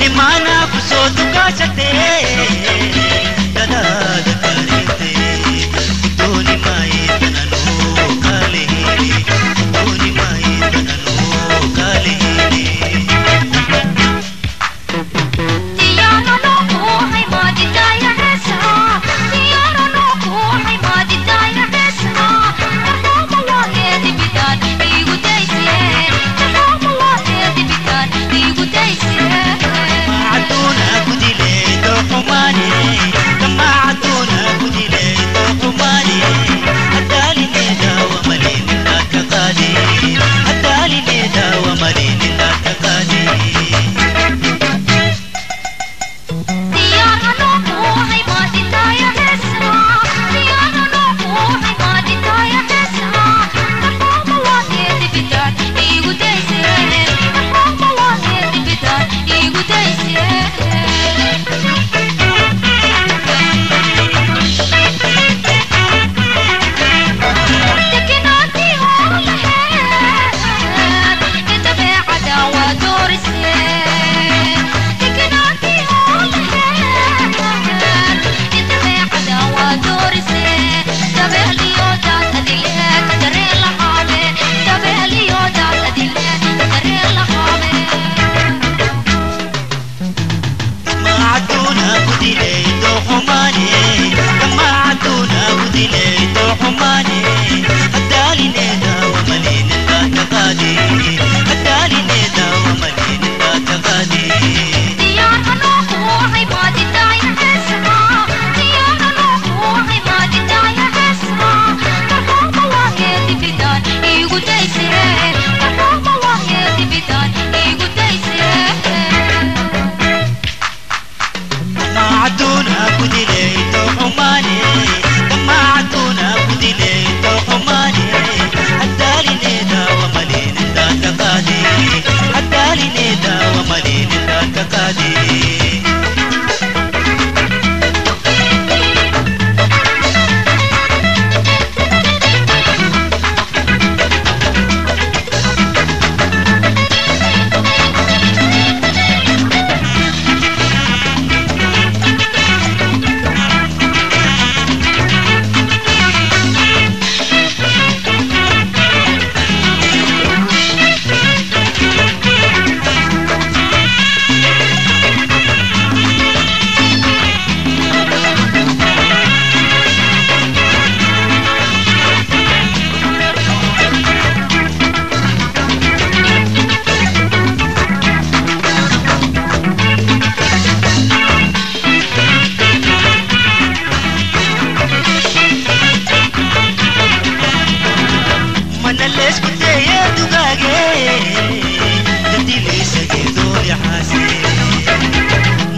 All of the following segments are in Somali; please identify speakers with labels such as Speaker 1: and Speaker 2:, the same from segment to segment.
Speaker 1: నిమాన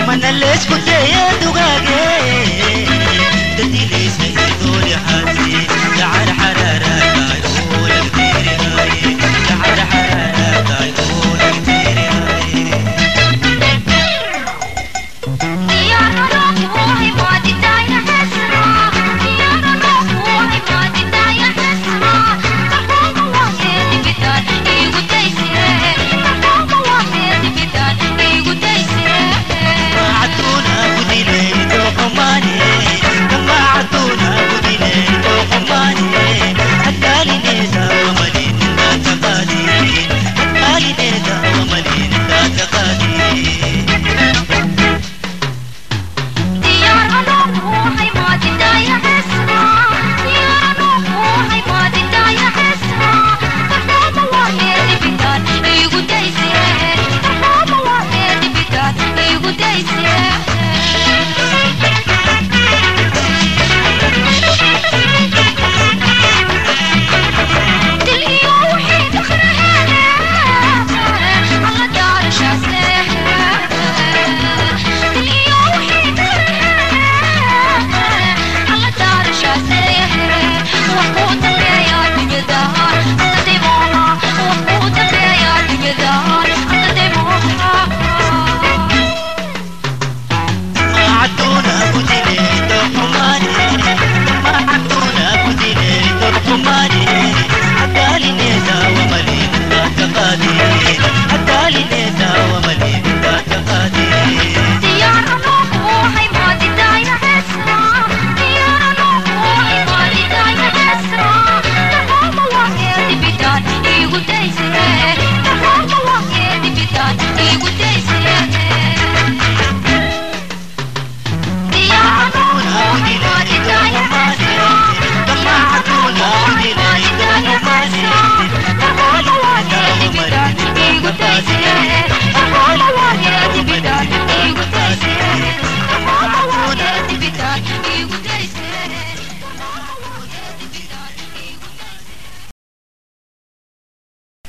Speaker 1: mana